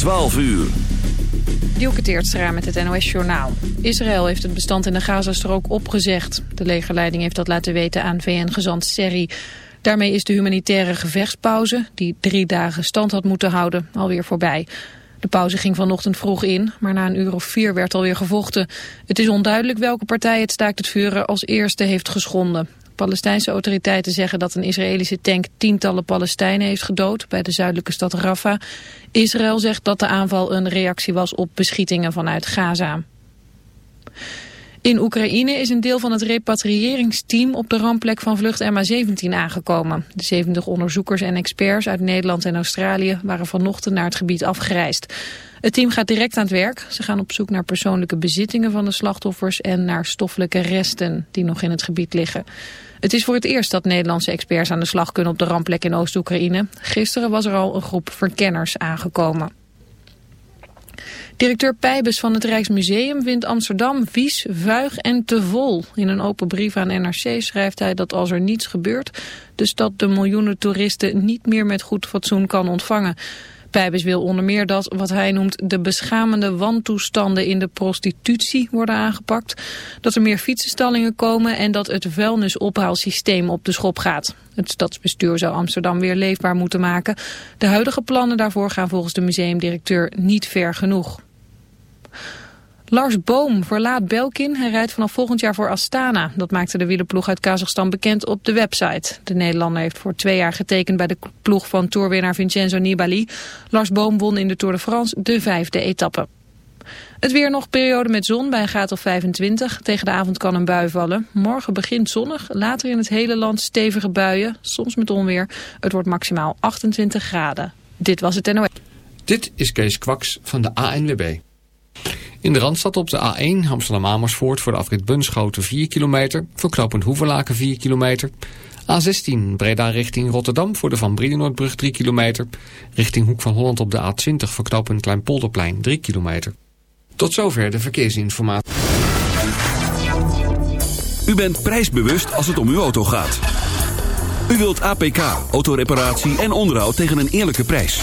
12 uur. Dielke Teertstra met het NOS-journaal. Israël heeft het bestand in de Gazastrook opgezegd. De legerleiding heeft dat laten weten aan VN-gezant Serri. Daarmee is de humanitaire gevechtspauze, die drie dagen stand had moeten houden, alweer voorbij. De pauze ging vanochtend vroeg in, maar na een uur of vier werd alweer gevochten. Het is onduidelijk welke partij het staakt het vuren als eerste heeft geschonden. Palestijnse autoriteiten zeggen dat een Israëlische tank tientallen Palestijnen heeft gedood bij de zuidelijke stad Rafah. Israël zegt dat de aanval een reactie was op beschietingen vanuit Gaza. In Oekraïne is een deel van het repatriëringsteam op de rampplek van vlucht MH17 aangekomen. De 70 onderzoekers en experts uit Nederland en Australië waren vanochtend naar het gebied afgereisd. Het team gaat direct aan het werk. Ze gaan op zoek naar persoonlijke bezittingen van de slachtoffers en naar stoffelijke resten die nog in het gebied liggen. Het is voor het eerst dat Nederlandse experts aan de slag kunnen op de rampplek in Oost-Oekraïne. Gisteren was er al een groep verkenners aangekomen. Directeur Pijbes van het Rijksmuseum vindt Amsterdam vies, vuig en te vol. In een open brief aan NRC schrijft hij dat als er niets gebeurt... de stad de miljoenen toeristen niet meer met goed fatsoen kan ontvangen. Pijbes wil onder meer dat wat hij noemt de beschamende wantoestanden in de prostitutie worden aangepakt. Dat er meer fietsenstallingen komen en dat het vuilnisophaalsysteem op de schop gaat. Het stadsbestuur zou Amsterdam weer leefbaar moeten maken. De huidige plannen daarvoor gaan volgens de museumdirecteur niet ver genoeg. Lars Boom verlaat Belkin. Hij rijdt vanaf volgend jaar voor Astana. Dat maakte de wielerploeg uit Kazachstan bekend op de website. De Nederlander heeft voor twee jaar getekend bij de ploeg van toerwinnaar Vincenzo Nibali. Lars Boom won in de Tour de France de vijfde etappe. Het weer nog periode met zon bij een graad of 25. Tegen de avond kan een bui vallen. Morgen begint zonnig, later in het hele land stevige buien, soms met onweer. Het wordt maximaal 28 graden. Dit was het NOS. Dit is Kees Kwaks van de ANWB. In de Randstad op de A1 Amsterdam-Amersfoort voor de afrit Bunschoten 4 kilometer. Voor knooppunt Hoeverlaken 4 kilometer. A16 Breda richting Rotterdam voor de Van Brienenoordbrug 3 kilometer. Richting Hoek van Holland op de A20 voor knooppunt Kleinpolderplein 3 kilometer. Tot zover de verkeersinformatie. U bent prijsbewust als het om uw auto gaat. U wilt APK, autoreparatie en onderhoud tegen een eerlijke prijs.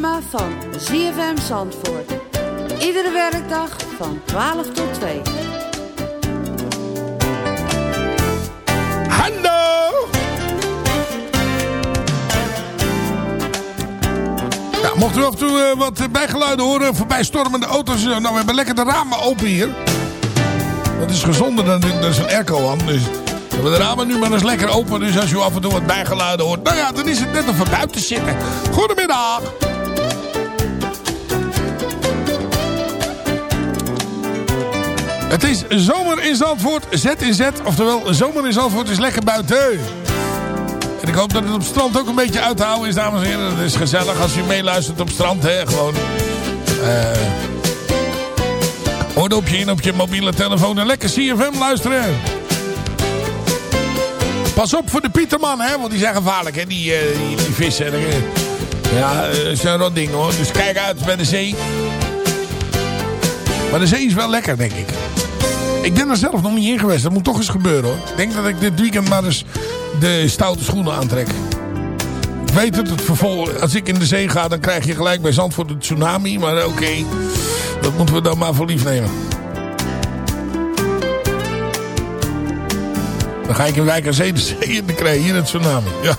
Van ZFM Zandvoort. Iedere werkdag van 12 tot 2. Hallo! Ja, Mocht u af en toe eh, wat bijgeluiden horen voorbij stormende auto's. Nou, we hebben lekker de ramen open hier. Dat is gezonder dan is een airco aan. Dus we hebben de ramen nu maar eens lekker open. Dus als u af en toe wat bijgeluiden hoort. Nou ja, dan is het net of we buiten zitten. Goedemiddag. Het is zomer in Zandvoort. Z in Z. Oftewel, zomer in Zandvoort is lekker buiten. En ik hoop dat het op strand ook een beetje uit te houden is, dames en heren. Het is gezellig als u meeluistert op strand, hè. Gewoon... eh oordopje in op je mobiele telefoon en lekker CFM luisteren. Pas op voor de Pieterman, hè, want die zijn gevaarlijk, hè, die, eh, die, die vissen. Eh, Ja, dat is een rot ding, hoor. Dus kijk uit bij de zee. Maar de zee is wel lekker, denk ik. Ik ben er zelf nog niet in geweest. Dat moet toch eens gebeuren, hoor. Ik denk dat ik dit weekend maar eens de stoute schoenen aantrek. Ik weet het, het vervolg, als ik in de zee ga, dan krijg je gelijk bij Zandvoort een tsunami. Maar oké, dat moeten we dan maar voor lief nemen. Dan ga ik in Wijk aan Zee de zee in, dan krijg je hier een tsunami. Ja.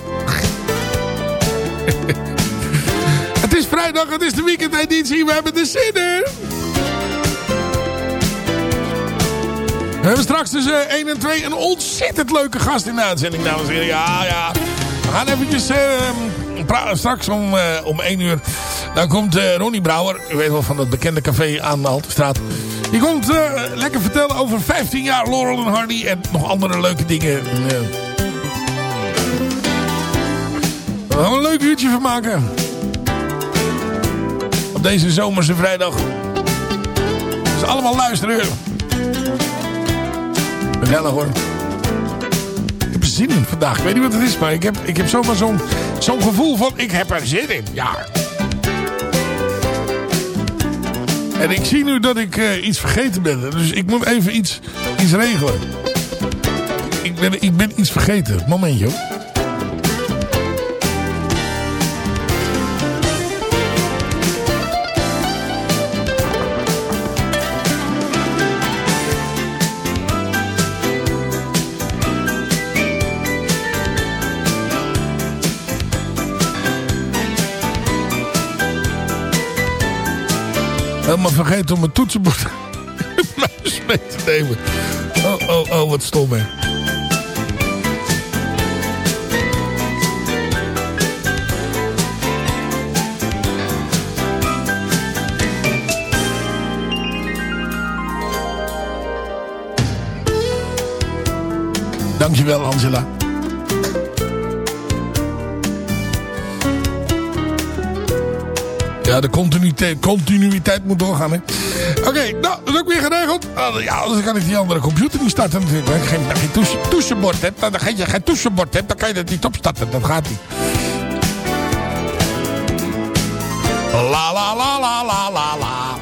het is vrijdag, het is de weekendeditie, we hebben de zin in. We hebben straks tussen 1 en 2 een ontzettend leuke gast in de uitzending, dames en heren. Ja, ja. We gaan eventjes eh, pra- straks om, eh, om 1 uur. Dan komt eh, Ronnie Brouwer, u weet wel van dat bekende café aan de Haltestraat. Die komt eh, lekker vertellen over 15 jaar Laurel en Hardy en nog andere leuke dingen. En, eh, we gaan een leuk uurtje van maken. Op deze zomerse vrijdag. Dus allemaal luisteren. Gezellig hoor. Ik heb er zin in vandaag. Ik weet niet wat het is, maar ik heb, ik heb zomaar zo'n zo'n gevoel van... Ik heb er zin in. Ja. En ik zie nu dat ik eh, iets vergeten ben. Dus ik moet even iets, iets regelen. Ik ben, ik ben iets vergeten. Momentje hoor. Helemaal vergeten om mijn toetsenbord mee te nemen. Oh, oh, oh, wat stom hè. Dankjewel Angela. Ja, de continuïteit, continuïteit moet doorgaan, hè. Oké, nou, dat is ook weer geregeld. Ah, ja, anders kan ik die andere computer niet starten. Als je geen, geen toets- toetsenbord hebt, dan, dan, je geen toetsenbord hebt, dan kan je dat niet opstarten. Dat gaat niet. La la la la la la la.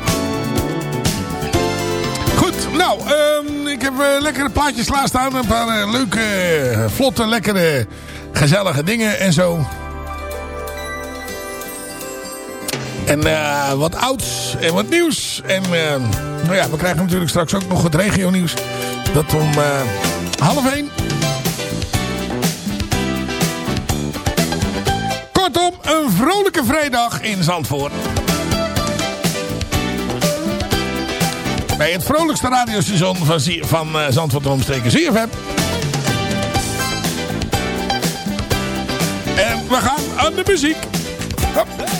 Goed, nou, ehm, ik heb eh, lekkere plaatjes klaarstaan. Een paar eh, leuke, eh, vlotte, lekkere, gezellige dingen en zo. En eh, wat ouds en wat nieuws. En eh, nou ja, we krijgen natuurlijk straks ook nog het regio nieuws. Dat om eh, half één. Kortom, een vrolijke vrijdag in Zandvoort. Bij het vrolijkste radiostation van, van eh, Zandvoort en omstreken ZFM. En we gaan aan de muziek. Hop.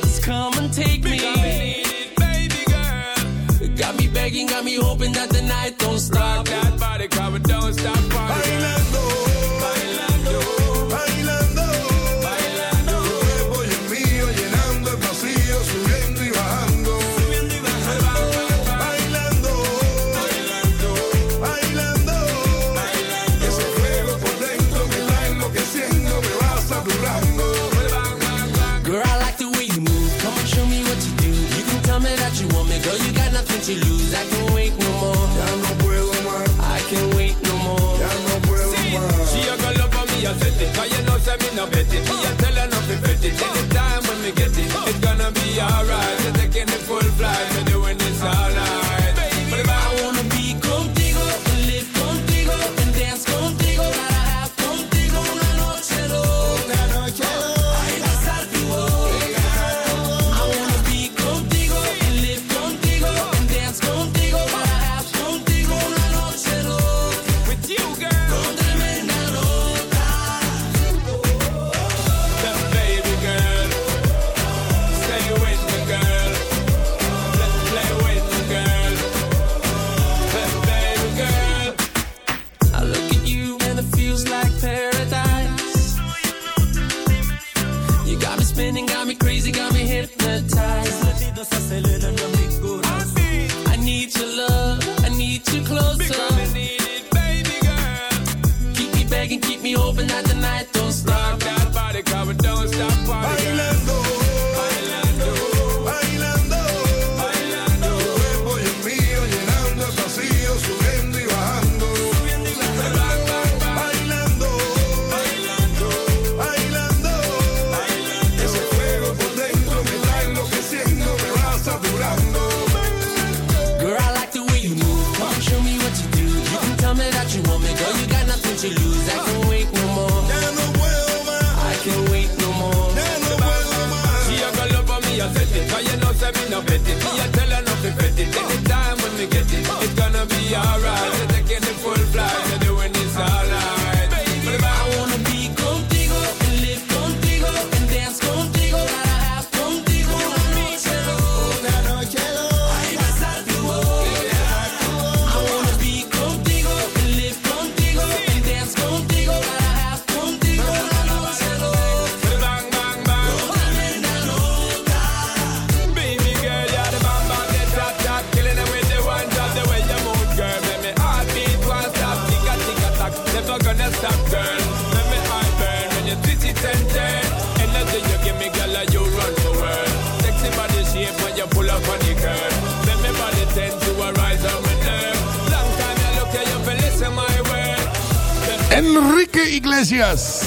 come and take me. Because baby girl. Got me begging, got me hoping that the night don't stop. Rock that body, cover, don't stop. Party. 特别介意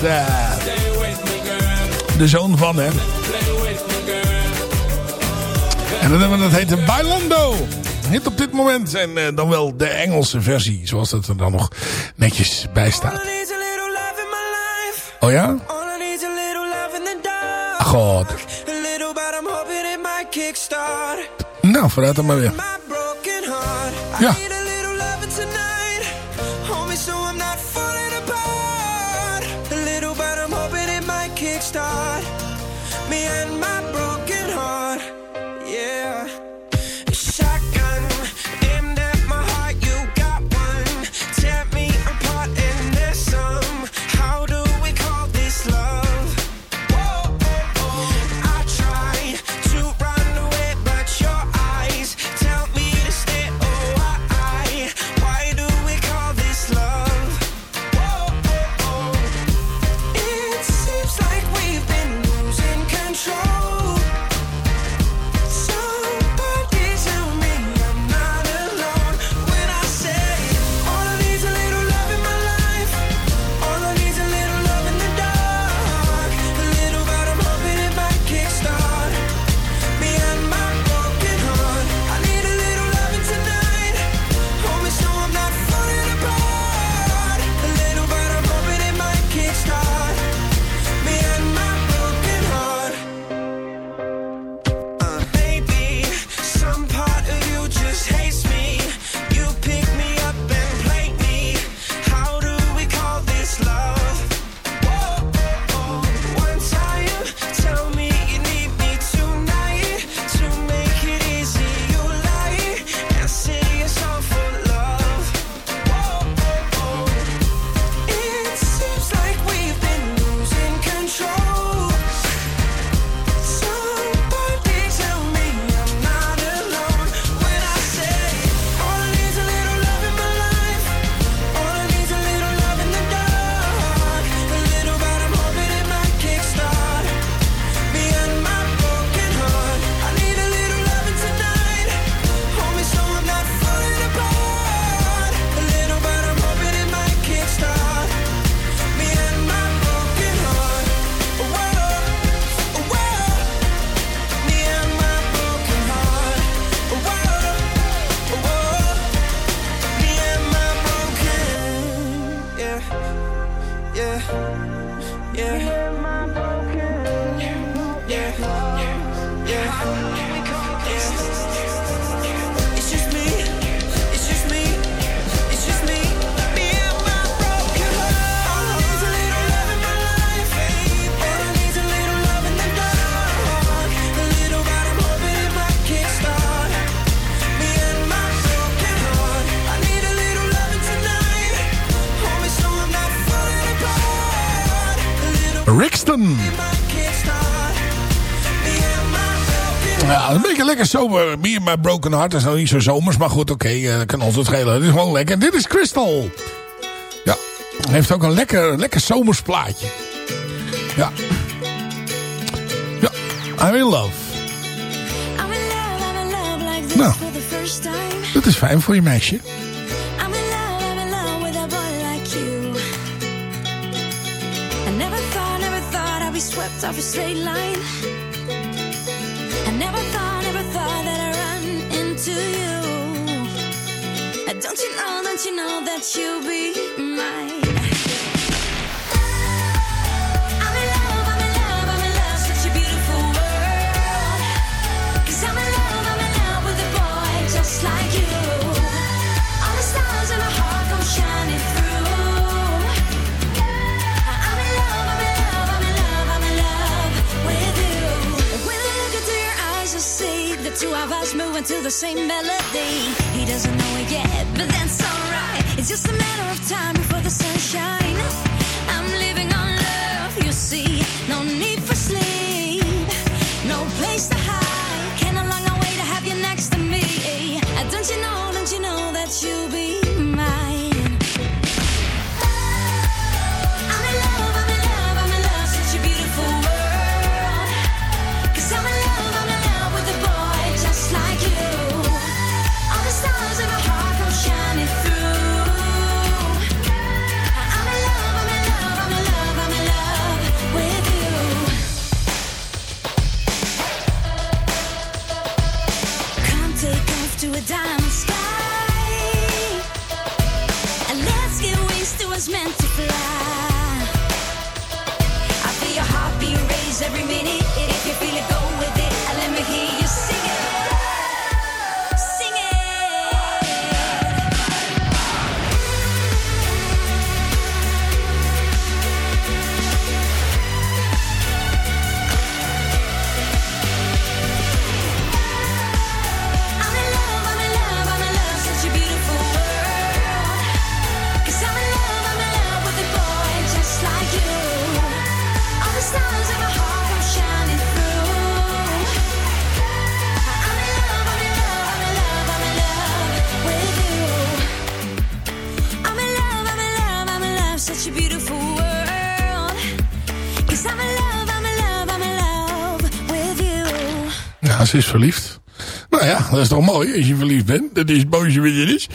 Eh, de zoon van hem. En dan hebben we, dat heette eh, Bailando. Hit op dit moment. En eh, dan wel de Engelse versie. Zoals dat er dan nog netjes bij staat. Oh ja? Ah, God. Nou, vooruit dan maar weer. Ja. Lekker zomer. Me and My Broken Heart dat is nou niet zo zomers. Maar goed, oké, eh, dat kan ons het schelen. Het is gewoon lekker. Dit is Crystal. Ja, heeft ook een lekker, lekker zomers plaatje. Ja. Ja, I'm in love. I'm in love, I'm in love like this Nou. for the first time. Dat is fijn voor je meisje. I'm in love, I'm in love with a boy like you. I never thought, never thought I'd be swept off a straight line. Don't you know, don't you know that you'll be moving to the same melody. He doesn't know it yet, but that's alright. It's just a matter of time before the sunshine. I'm living on love, you see. No need for sleep, no place to hide. Can't along our way to have you next to me. Don't you know, don't you know that you'll be Ja, ze is verliefd. Nou ja, dat is toch mooi als je verliefd bent. Dat is het mooiste wat is.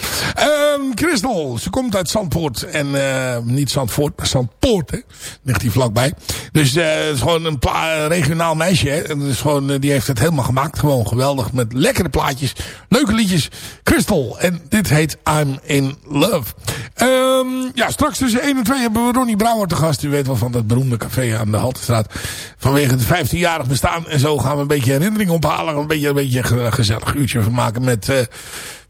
Ehm Christel, ze komt uit Zandpoort. En eh, niet Zandvoort, maar Zandpoort. Hè. Ligt hier vlakbij. Dus eh, het is gewoon een regionaal meisje. Hè. En is gewoon, eh, die heeft het helemaal gemaakt. Gewoon geweldig. Met lekkere plaatjes. Leuke liedjes. Christel. En dit heet I'm in Love. Ehm, ja, straks tussen 1 en 2 hebben we Ronnie Brouwer te gast. U weet wel van dat beroemde café aan de Haltestraat. Vanwege het 15-jarig bestaan. En zo gaan we een beetje herinnering ophalen. Een beetje een beetje gezellig uurtje van maken met...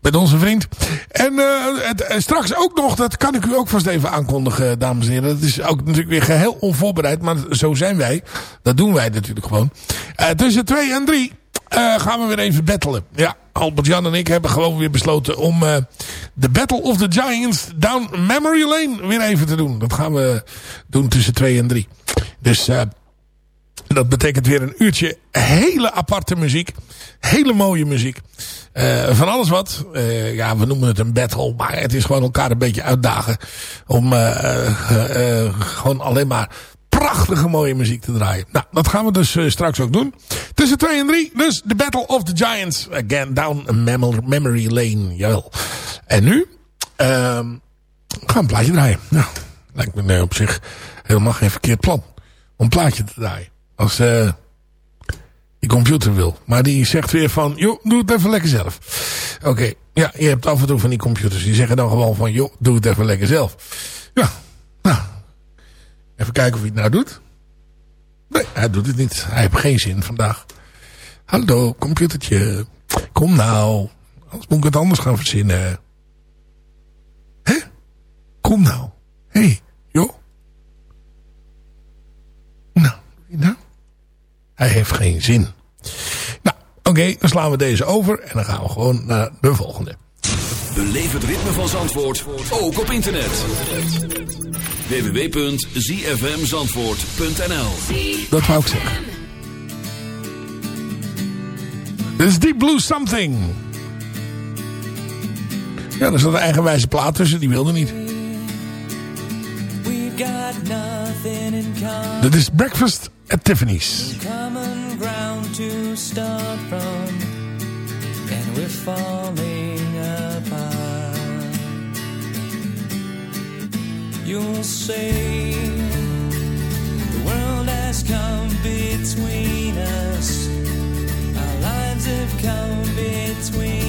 met onze vriend. En eh, straks ook nog, dat kan ik u ook vast even aankondigen, dames en heren. Dat is ook natuurlijk weer geheel onvoorbereid, maar zo zijn wij. Dat doen wij natuurlijk gewoon. Eh, tussen twee en drie eh, gaan we weer even battelen. Ja, Albert-Jan en ik hebben gewoon weer besloten om de Battle of the Giants down memory lane weer even te doen. Dat gaan we doen tussen twee en drie. Dus... dat betekent weer een uurtje hele aparte muziek. Hele mooie muziek. Eh, van alles wat. Eh, ja, we noemen het een battle. Maar het is gewoon elkaar een beetje uitdagen. Om eh, gewoon alleen maar prachtige mooie muziek te draaien. Nou, dat gaan we dus straks ook doen. Tussen 2 en 3. Dus de Battle of the Giants. Again, down memory lane. Jawel. En nu ehm gaan we een plaatje draaien. Nou, lijkt me op zich helemaal geen verkeerd plan. Om een plaatje te draaien. Als eh die computer wil. Maar die zegt weer van, joh, doe het even lekker zelf. Oké, ja, je hebt af en toe van die computers. Die zeggen dan gewoon van, joh, doe het even lekker zelf. Ja, nou. Even kijken of hij het nou doet. Nee, hij doet het niet. Hij heeft geen zin vandaag. Hallo, computertje. Kom nou. Anders moet ik het anders gaan verzinnen. Hè? Kom nou. Hé, hey, Hij heeft geen zin. Nou, oké, dan slaan we deze over en dan gaan we gewoon naar de volgende. Beleef het ritme van Zandvoort, ook op internet. www.zfmzandvoort.nl Dat wou ik zeggen. Dit is Deep Blue Something. Ja, er zat een eigenwijze plaat tussen, die wilde niet. Dit is Breakfast at Tiffany's. Common ground to start from, and we're falling apart. You'll say the world has come between us, our lives have come between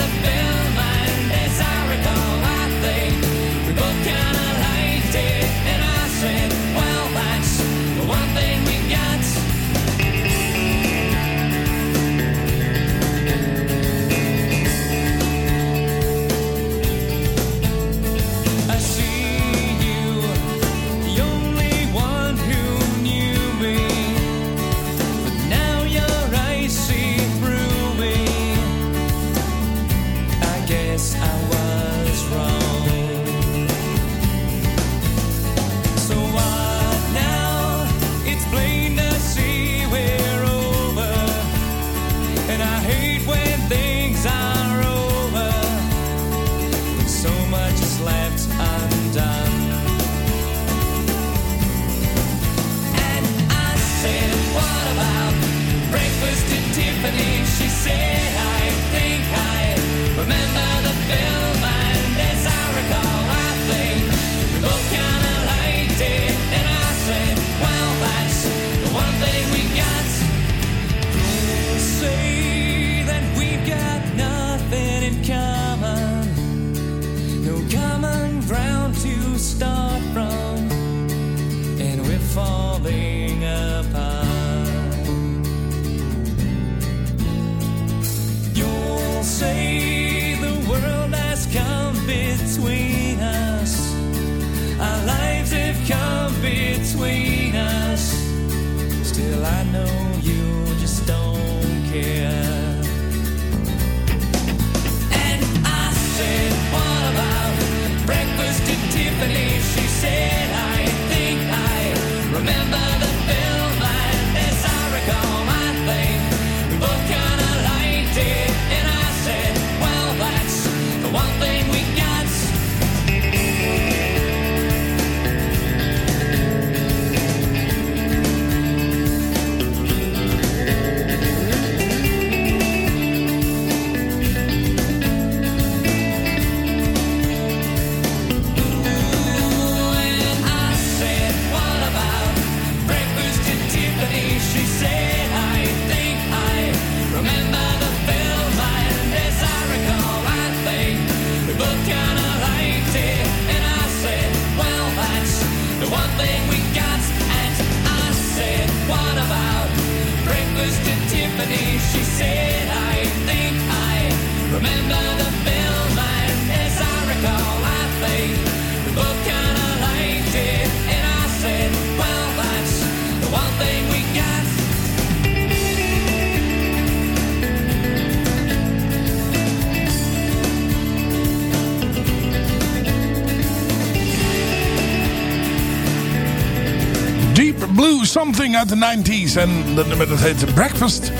de 90s. En dat nummer dat heette Breakfast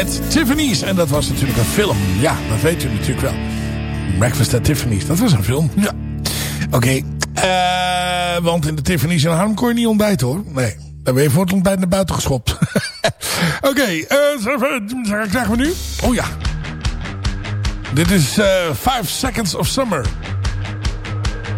at Tiffany's. En dat was natuurlijk een film. Ja, dat weet u natuurlijk wel. Breakfast at Tiffany's, dat was een film. Ja. Oké. Eh, want in de Tiffany's in Harlem kon je niet ontbijten hoor. Nee. Dan ben je voor het ontbijt naar buiten geschopt. Oké, eh, okay, uh, krijgen we nu? Oh ja. Dit is eh, 5 Seconds of Summer.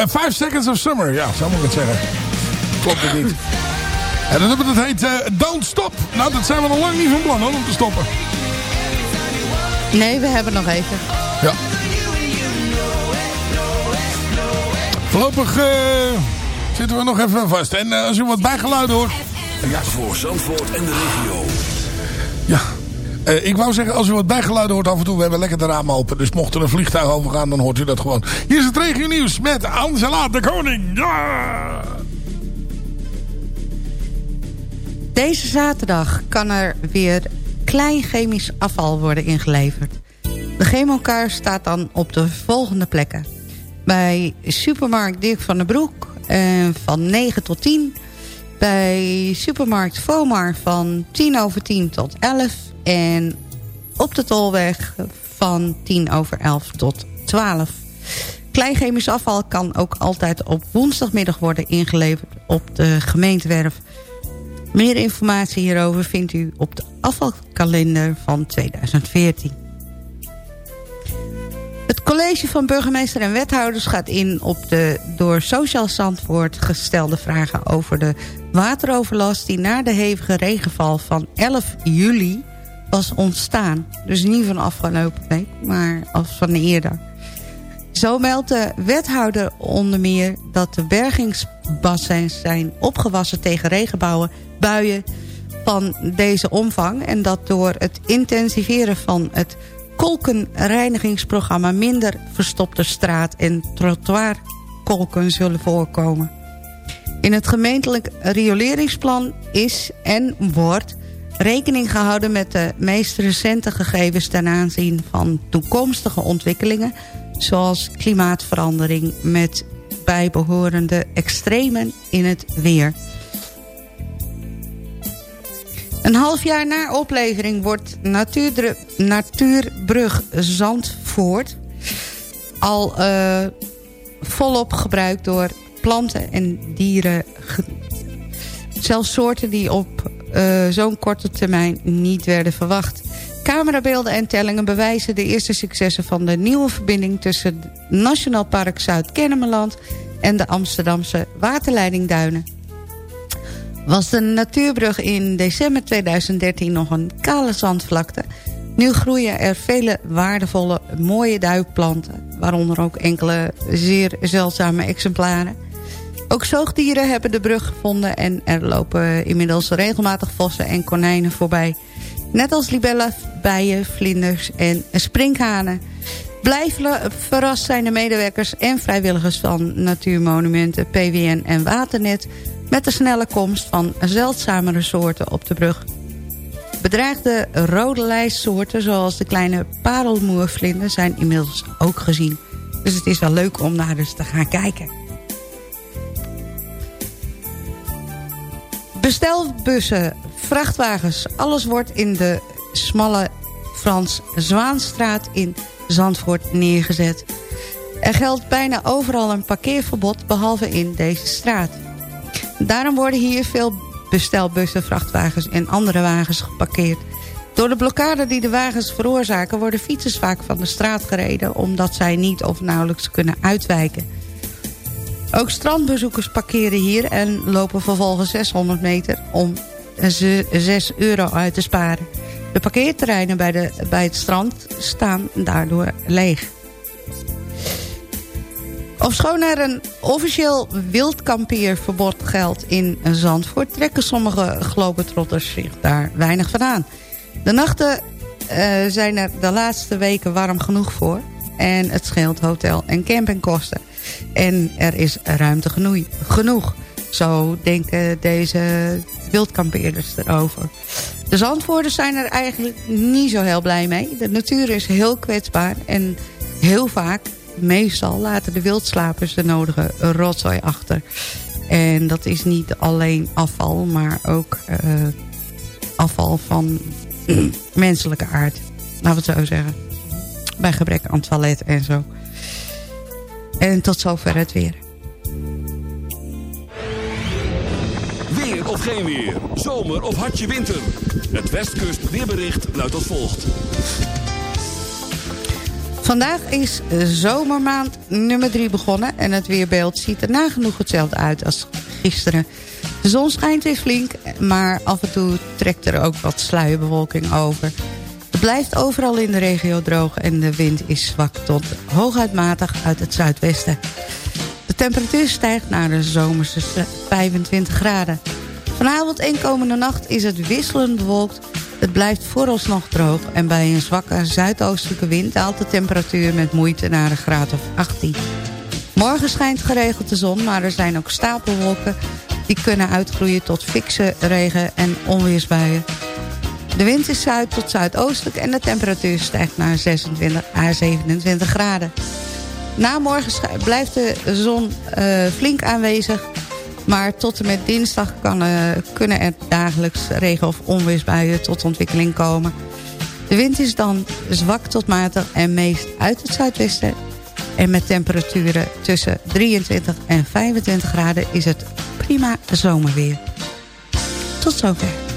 eh, five Seconds of Summer. Ja, zo moet ik het zeggen. Klopt het niet. En dat nummer dat heet eh, Don't Stop. Nou, dat zijn we nog lang niet van plan hoor, om te stoppen. Nee, we hebben nog even. Ja. Voorlopig eh, zitten we nog even vast. En als u wat bijgeluiden hoort... Ja. Voor Zandvoort en de regio. Ja. Eh, ik wou zeggen, als u wat bijgeluiden hoort af en toe, we hebben lekker de ramen open. Dus mocht er een vliegtuig overgaan, dan hoort u dat gewoon. Hier is het regio nieuws met Angela de Koning. Deze zaterdag kan er weer klein chemisch afval worden ingeleverd. De chemokaart staat dan op de volgende plekken. Bij supermarkt Dirk van den Broek eh, van 9 tot 10. Bij supermarkt Vomar van 10 over 10 tot 11. En op de Tolweg van 10 over 11 tot 12. Klein chemisch afval kan ook altijd op woensdagmiddag worden ingeleverd op de gemeentewerf. Meer informatie hierover vindt u op de afvalkalender van 2014. Het college van burgemeester en wethouders gaat in op de door Sociaal Zandvoort gestelde vragen over de wateroverlast die na de hevige regenval van 11 juli was ontstaan. Dus niet van afgelopen week, maar als van eerder. Zo meldt de wethouder onder meer dat de bergingsbassins zijn opgewassen tegen regenbouwen, buien van deze omvang. En dat door het intensiveren van het kolkenreinigingsprogramma minder verstopte straat- en trottoirkolken zullen voorkomen. In het gemeentelijk rioleringsplan is en wordt rekening gehouden met de meest recente gegevens ten aanzien van toekomstige ontwikkelingen, zoals klimaatverandering met bijbehorende extremen in het weer. Een half jaar na oplevering wordt Natuurdru- Natuurbrug Zandvoort al eh, volop gebruikt door planten en dieren. Zelfs soorten die op eh, zo'n korte termijn niet werden verwacht. Camerabeelden en tellingen bewijzen de eerste successen van de nieuwe verbinding... tussen Nationaal Park Zuid-Kennemerland en de Amsterdamse waterleidingduinen. Was de natuurbrug in december 2013 nog een kale zandvlakte... nu groeien er vele waardevolle mooie duikplanten... waaronder ook enkele zeer zeldzame exemplaren... Ook zoogdieren hebben de brug gevonden en er lopen inmiddels regelmatig vossen en konijnen voorbij. Net als libellen, bijen, vlinders en sprinkhanen. Blijf verrast zijn de medewerkers en vrijwilligers van Natuurmonumenten, PWN en Waternet... met de snelle komst van zeldzamere soorten op de brug. Bedreigde rode lijstsoorten zoals de kleine parelmoervlinder zijn inmiddels ook gezien. Dus het is wel leuk om naar dus te gaan kijken. Bestelbussen, vrachtwagens, alles wordt in de smalle Frans Zwaanstraat in Zandvoort neergezet. Er geldt bijna overal een parkeerverbod, behalve in deze straat. Daarom worden hier veel bestelbussen, vrachtwagens en andere wagens geparkeerd. Door de blokkade die de wagens veroorzaken... worden fietsers vaak van de straat gereden... omdat zij niet of nauwelijks kunnen uitwijken. Ook strandbezoekers parkeren hier en lopen vervolgens 600 meter... om ze 6 euro uit te sparen. De parkeerterreinen bij, de, bij het strand staan daardoor leeg. Ofschoon er een officieel wildkampeerverbod geldt in Zandvoort... trekken sommige globetrotters zich daar weinig van aan. De nachten eh, zijn er de laatste weken warm genoeg voor... en het scheelt hotel- en campingkosten. En er is ruimte genoeg. genoeg. Zo denken deze wildkampeerders erover. De zandvoerders zijn er eigenlijk niet zo heel blij mee. De natuur is heel kwetsbaar en heel vaak, meestal, laten de wildslapers de nodige rotzooi achter. En dat is niet alleen afval, maar ook uh, afval van menselijke aard. Laten we het zo zeggen. Bij gebrek aan toilet en zo. En tot zover het weer. Weer of geen weer. Zomer of hartje winter. Het Westkust weerbericht luidt als volgt. Vandaag is zomermaand nummer 3 begonnen... en het weerbeeld ziet er nagenoeg hetzelfde uit als gisteren. De zon schijnt weer flink, maar af en toe trekt er ook wat sluierbewolking over. Het blijft overal in de regio droog en de wind is zwak tot hooguit matig uit het zuidwesten. De temperatuur stijgt naar de zomerse 25 graden. Vanavond en komende nacht is het wisselend bewolkt. Het blijft vooralsnog droog en bij een zwakke zuidoostelijke wind... daalt de temperatuur met moeite naar een graad of 18. Morgen schijnt geregeld de zon, maar er zijn ook stapelwolken... die kunnen uitgroeien tot fikse regen- en onweersbuien. De wind is zuid tot zuidoostelijk en de temperatuur stijgt naar 26 à 27 graden. Na morgen blijft de zon eh, flink aanwezig... maar tot en met dinsdag kan, eh, kunnen er dagelijks regen- of onweersbuien tot ontwikkeling komen. De wind is dan zwak tot matig en meest uit het zuidwesten... en met temperaturen tussen 23 en 25 graden is het prima zomerweer. Tot zover.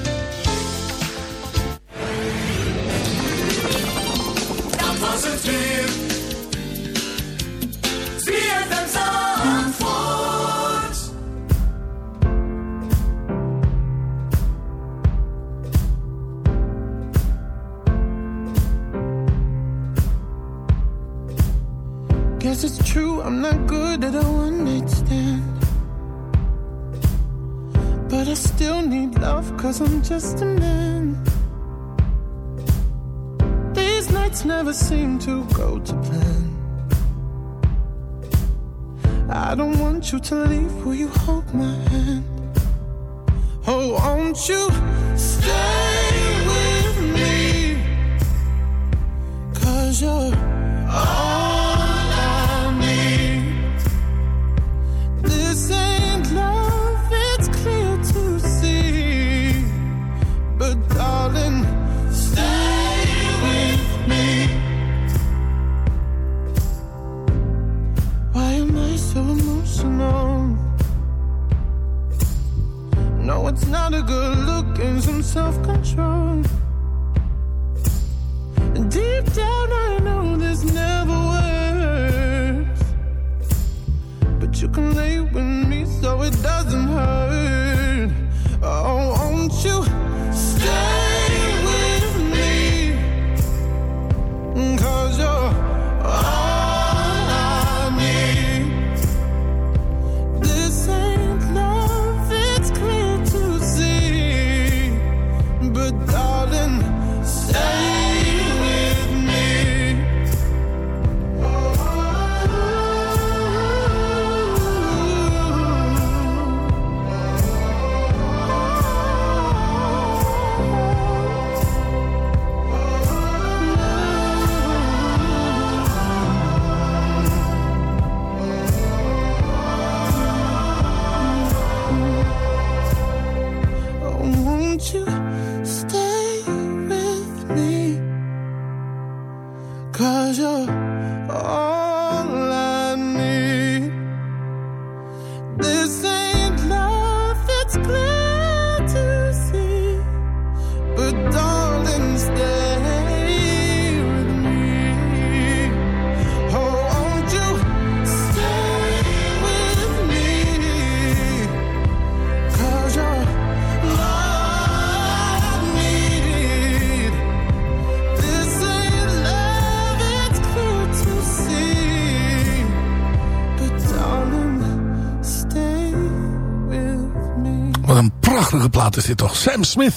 Plaat is dit toch. Sam Smith.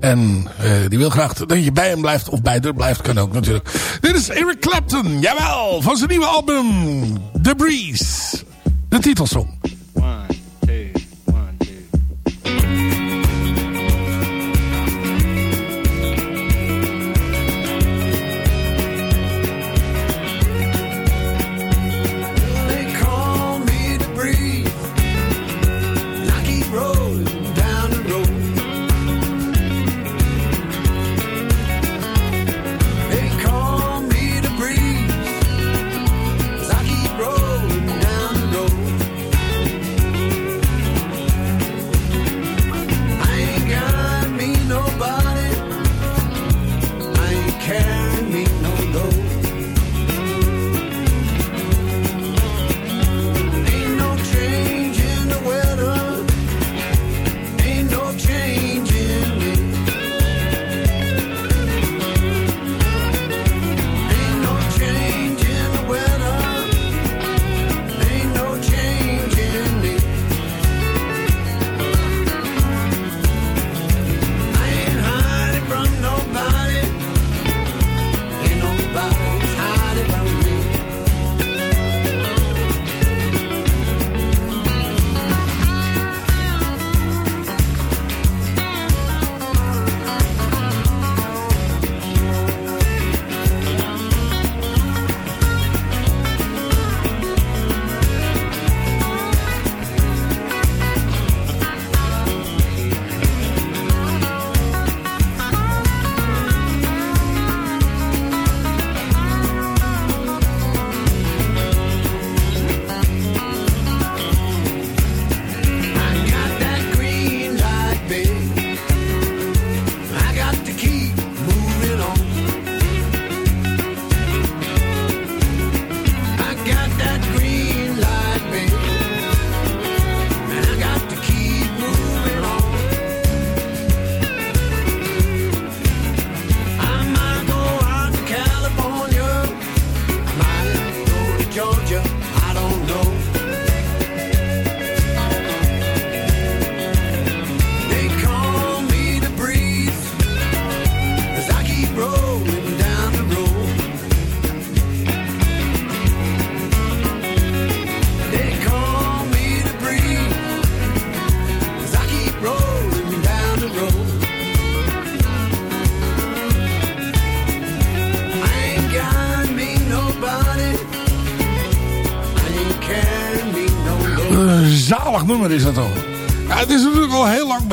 En eh, die wil graag dat je bij hem blijft. Of bij haar blijft. Kan ook natuurlijk. Dit is Eric Clapton. Jawel. Van zijn nieuwe album. The Breeze. De titelsong.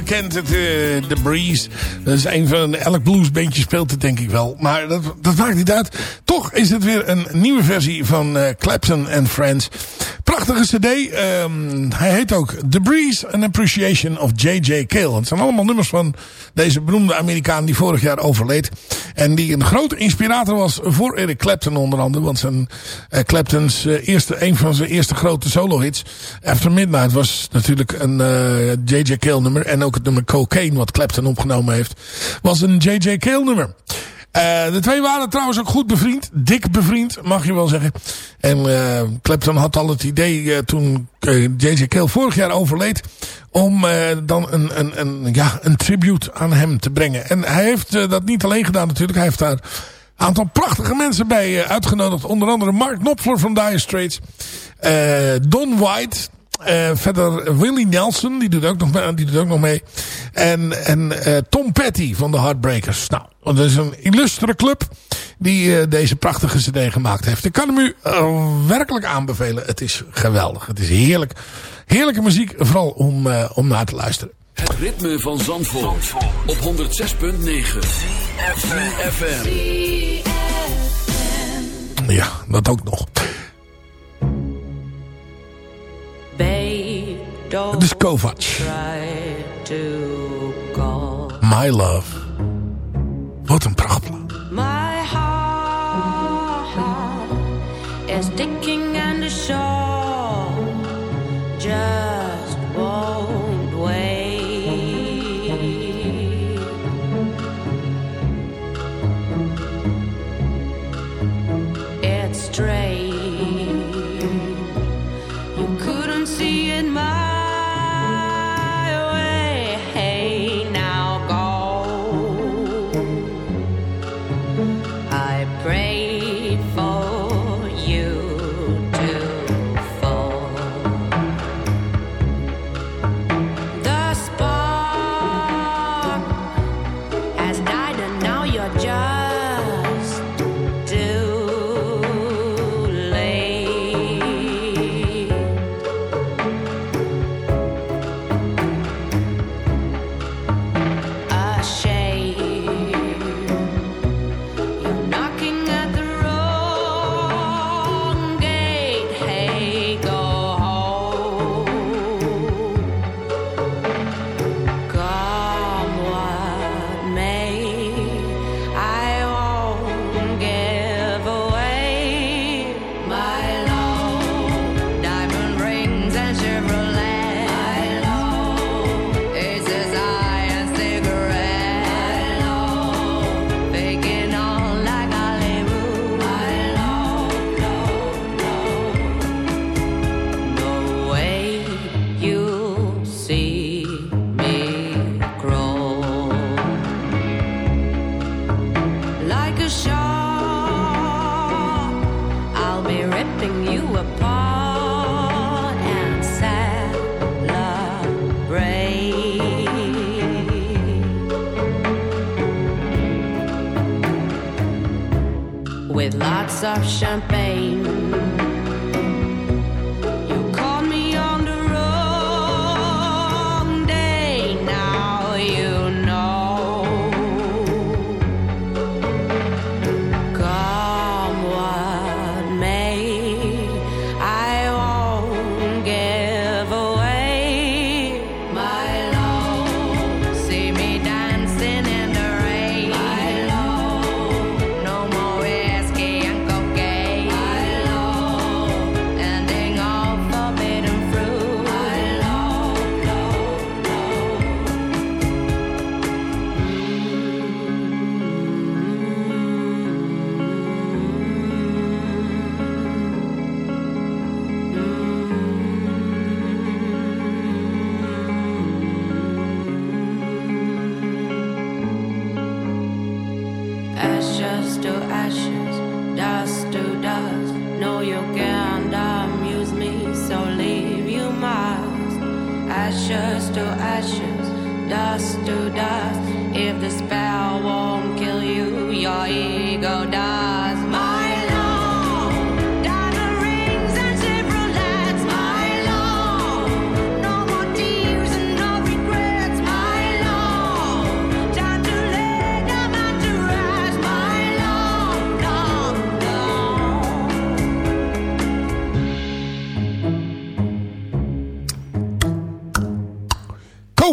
Bekend, het, eh, The Breeze. Dat is een van, elk bluesbandje speelt het denk ik wel. Maar dat, dat maakt niet uit. Toch is het weer een nieuwe versie van eh, Clapton and Friends. Prachtige cd. ehm, hij heet ook The Breeze, An Appreciation of J.J. Cale. Het zijn allemaal nummers van deze beroemde Amerikaan die vorig jaar overleed. En die een grote inspirator was voor Eric Clapton onder andere. Want zijn eh, Clapton's eh, eerste, een van zijn eerste grote solo hits, After Midnight, was natuurlijk een eh, J.J. Cale nummer. En ook het nummer Cocaine, wat Clapton opgenomen heeft, was een J.J. Cale nummer. Eh, de twee waren trouwens ook goed bevriend. Dik bevriend, mag je wel zeggen. En eh, Clapton had al het idee eh, toen J.J. Cale vorig jaar overleed... om dan een, een, een, ja, een tribute aan hem te brengen. En hij heeft dat niet alleen gedaan natuurlijk. Hij heeft daar een aantal prachtige mensen bij uitgenodigd. Onder andere Mark Knopfler van Dire Straits. Don White... Eh, verder Willie Nelson, die doet ook nog mee. Die doet ook nog mee. En, en eh, Tom Petty van de Heartbreakers. Nou, dat is een illustere club die eh, deze prachtige cd gemaakt heeft. Ik kan hem u werkelijk aanbevelen. Het is geweldig. Het is heerlijk. Heerlijke muziek, vooral om, om naar te luisteren. Het ritme van Zandvoort, op 106.9 FM. Ja, dat ook nog. Het is Kovac. My Love. Wat een prachtplaat. Champagne.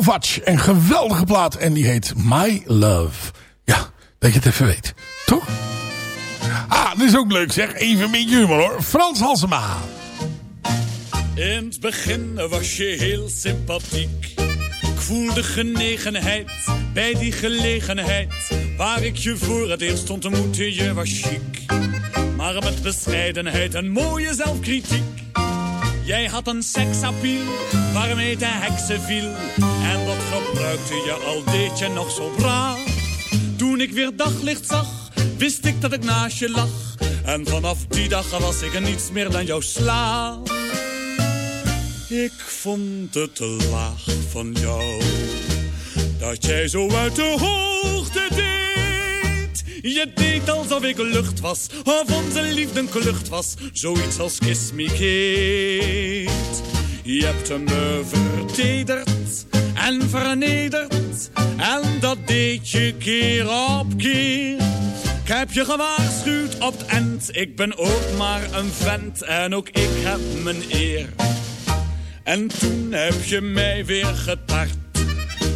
Kovac. Een geweldige plaat. En die heet My Love. Ja, dat je het even weet. Toch? Ah, dit is ook leuk zeg. Even een beetje humor hoor. Frans Halsema. In het begin was je heel sympathiek. Ik voelde genegenheid bij die gelegenheid. Waar ik je voor het eerst ontmoette, je was chic. Maar met bescheidenheid en mooie zelfkritiek. Jij had een seksappeal waarmee de heksen viel. En dat gebruikte je al deed je nog zo braaf. Toen ik weer daglicht zag, wist ik dat ik naast je lag. En vanaf die dag was ik niets meer dan jouw slaaf. Ik vond het te laag van jou. Dat jij zo uit de hoogte. Je deed alsof ik lucht was. Of onze liefde een klucht was. Zoiets als kiss me. Je hebt me vertederd en vernederd. En dat deed je keer op keer. Ik heb je gewaarschuwd op het end. Ik ben ook maar een vent en ook ik heb mijn eer. En toen heb je mij weer getart.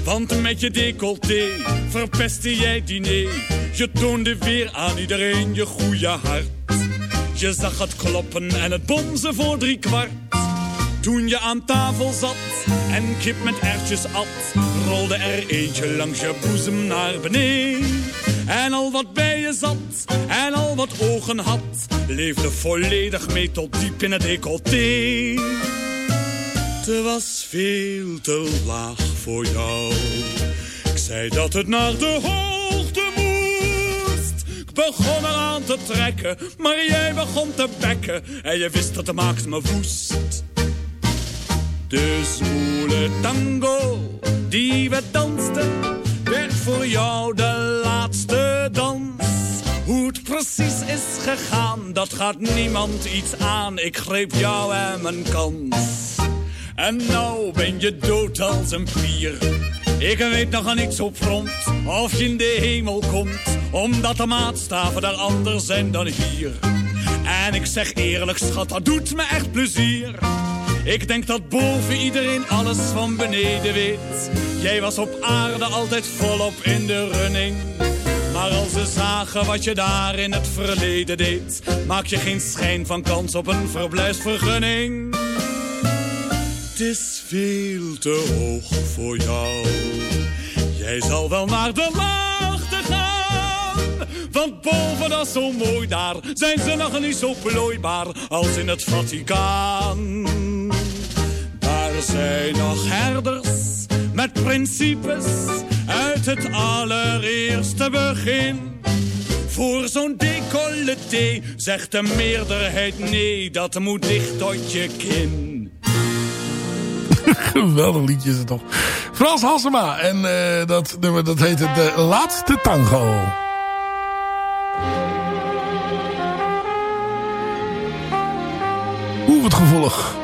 Want met je decolleté verpestte jij diner. Je toonde weer aan iedereen je goede hart. Je zag het kloppen en het bonzen voor drie kwart. Toen je aan tafel zat en kip met erwtjes at, rolde er eentje langs je boezem naar beneden. En al wat bij je zat en al wat ogen had, leefde volledig mee tot diep in het decolleté. Het was veel te laag voor jou. Ik zei dat het naar de hoogte moest. Ik begon eraan te trekken, maar jij begon te bekken. En je wist dat de maakt me woest. De zwoele tango die we dansten, werd voor jou de laatste dans. Hoe het precies is gegaan, dat gaat niemand iets aan. Ik greep jou en mijn kans. En nou ben je dood als een pier. Ik weet nog aan iets op front, of je in de hemel komt. Omdat de maatstaven daar anders zijn dan hier. En ik zeg eerlijk schat, dat doet me echt plezier. Ik denk dat boven iedereen alles van beneden weet. Jij was op aarde altijd volop in de running. Maar als ze zagen wat je daar in het verleden deed, maak je geen schijn van kans op een verblijfsvergunning. Het is veel te hoog voor jou. Jij zal wel naar de laagte gaan. Want boven dat zo mooi daar, zijn ze nog niet zo plooibaar als in het Vaticaan. Daar zijn nog herders met principes uit het allereerste begin. Voor zo'n decolleté zegt de meerderheid nee, dat moet dicht tot je kin. Geweldig liedje is het toch. Frans Halsema. En eh, dat nummer dat heet De Laatste Tango. Oeh, wat gevoelig.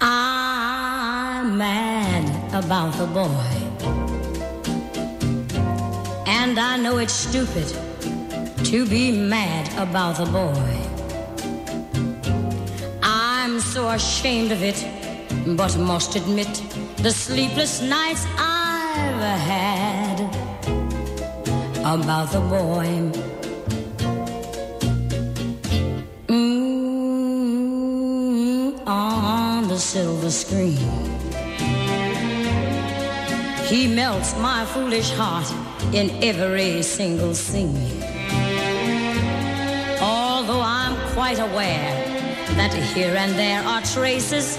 I'm mad about the boy. And I know it's stupid to be mad about the boy. I'm so ashamed of it, but must admit the sleepless nights I've had about the boy. Mm, on the silver screen. He melts my foolish heart in every single scene. Quite aware that here and there are traces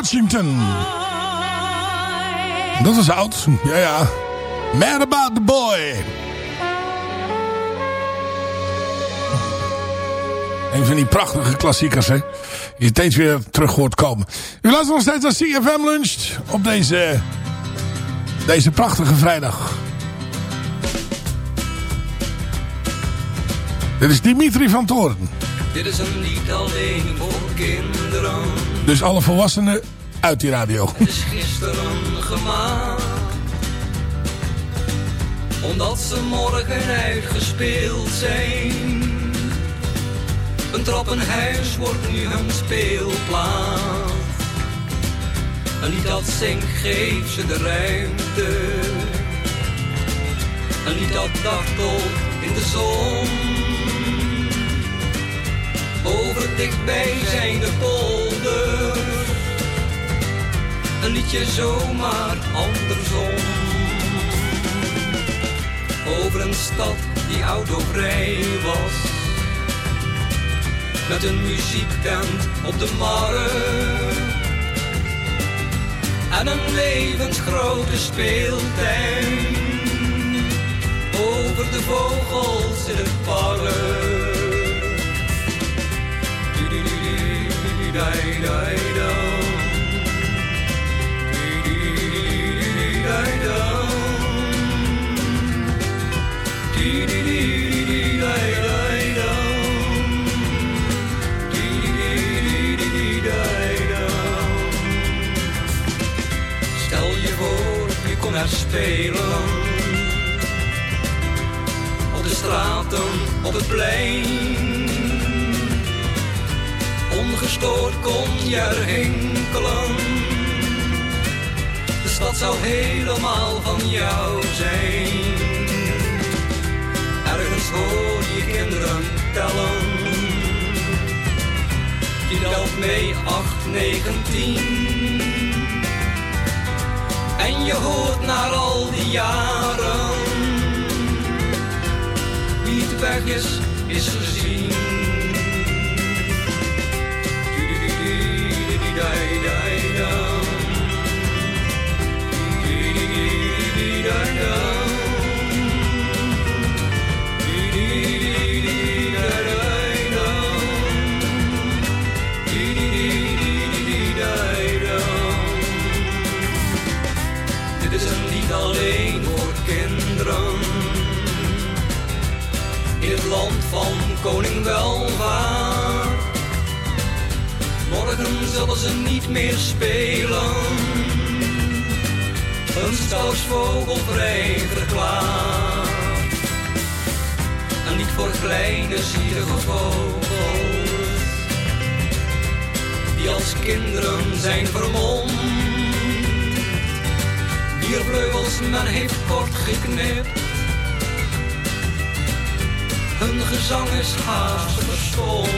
Washington. Dat is oud. Ja, ja. Mad About the Boy. Een van die prachtige klassiekers, hè. Die je steeds weer terug hoort komen. U luistert nog steeds naar CFM Lunch op deze, deze prachtige vrijdag. Dit is Dimitri van Toorn. Dit is een lied alleen voor kinderen. Dus alle volwassenen uit die radio. Het is gisteren gemaakt. Omdat ze morgen uitgespeeld zijn. Een trappenhuis wordt nu een speelplaats. Een lied dat zingt geeft ze de ruimte. Een lied dat dartelt in de zon. Over dichtbij zijn de polders. Een liedje zomaar andersom. Over een stad die autovrij was. Met een muziektent op de markt. En een levensgrote speeltuin. Over de vogels in het park. Stel je voor, je kon er spelen. Op de straten, op het plein. Ongestoord kon je er hinkelen. De stad zou helemaal van jou zijn. Ergens hoor je kinderen tellen. Je telt mee 8, 9, 10. En je hoort na al die jaren. Wie niet weg is, is gezien. Koning welvaart. Morgen zullen ze niet meer spelen. Een stadsvogel vrij verklaard. Een lied voor kleine zielige vogels. Die als kinderen zijn vermomd. Vier vleugels men heeft kort geknipt. Hun gezang is haast verstomd.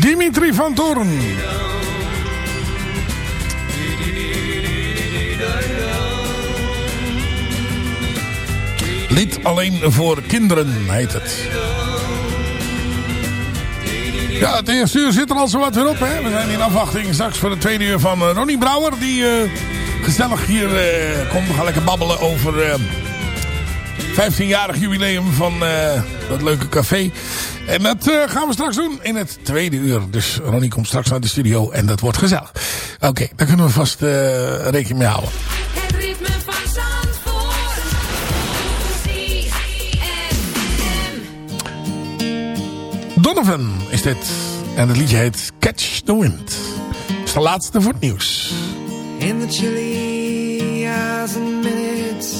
Dimitri van Toorn. Lied alleen voor kinderen heet het. Ja, het eerste uur zit er al zo wat weer op. Hè? We zijn in afwachting straks voor de tweede uur van eh, Ronnie Brouwer. Die eh, gezellig hier eh, komt. We gaan lekker babbelen over eh 15-jarig jubileum van dat leuke café. En dat gaan we straks doen in het tweede uur. Dus Ronnie komt straks naar de studio en dat wordt gezellig. Oké, daar kunnen we vast rekening mee houden. Donovan is dit. En het liedje heet Catch the Wind. Dat is de laatste voor het nieuws. In the chilly hours and minutes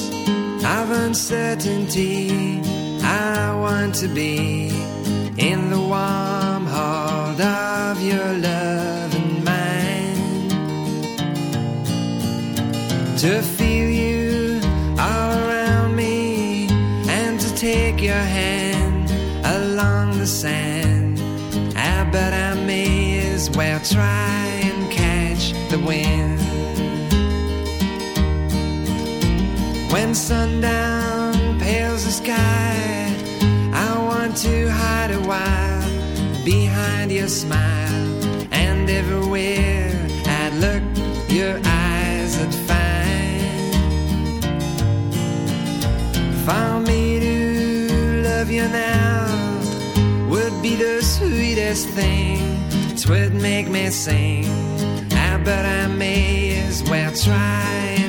of uncertainty, I want to be in the warm hold of your love and mine. To feel you all around me and to take your hand along the sand. Well try and catch the wind. When sundown pales the sky, I want to hide a while behind your smile. And everywhere I'd look, your eyes would find. For me to love you now would be the sweetest thing. Twould make me sing. Ah, but I may as well try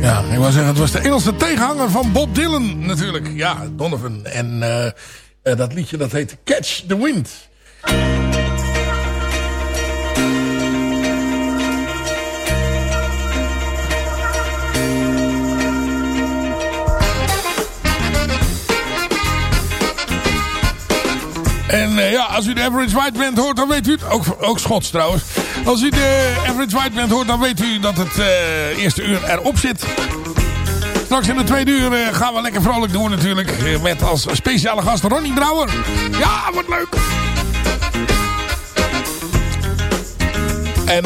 Ja, ik wou zeggen, het was de Engelse tegenhanger van Bob Dylan natuurlijk. Ja, Donovan. En eh, eh, dat liedje dat heet Catch the Wind. Eh, ja, als u de Average White Band hoort, dan weet u. Ook, ook Schots trouwens. Als u de Average White Band hoort, dan weet u dat het eh, eerste uur erop zit. Straks in de tweede uur eh, gaan we lekker vrolijk doen natuurlijk. Met als speciale gast Ronnie Brouwer. Ja, wat leuk. En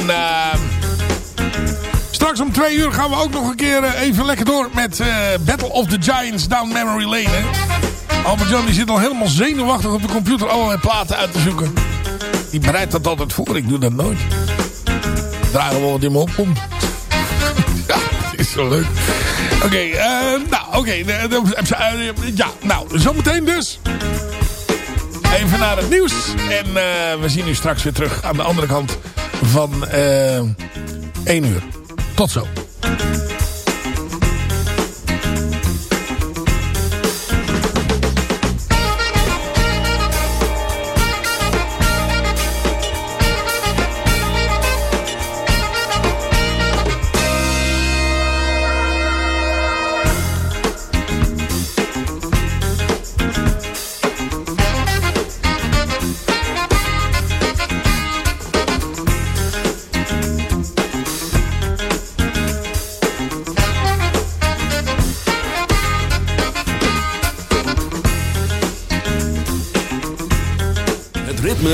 straks om twee uur gaan we ook nog een keer even lekker door met Battle of the Giants Down Memory Lane. Albert Jan die zit al helemaal zenuwachtig op de computer allerlei platen uit te zoeken. Die bereidt dat altijd voor. Ik doe dat nooit. Dragen we wat in me opkomt. ja, het is zo leuk. Oké, eh, nou, oké. eh, eh, ja, nou, zometeen dus. Even naar het nieuws. En eh, we zien u straks weer terug aan de andere kant van eh 1 uur. Tot zo.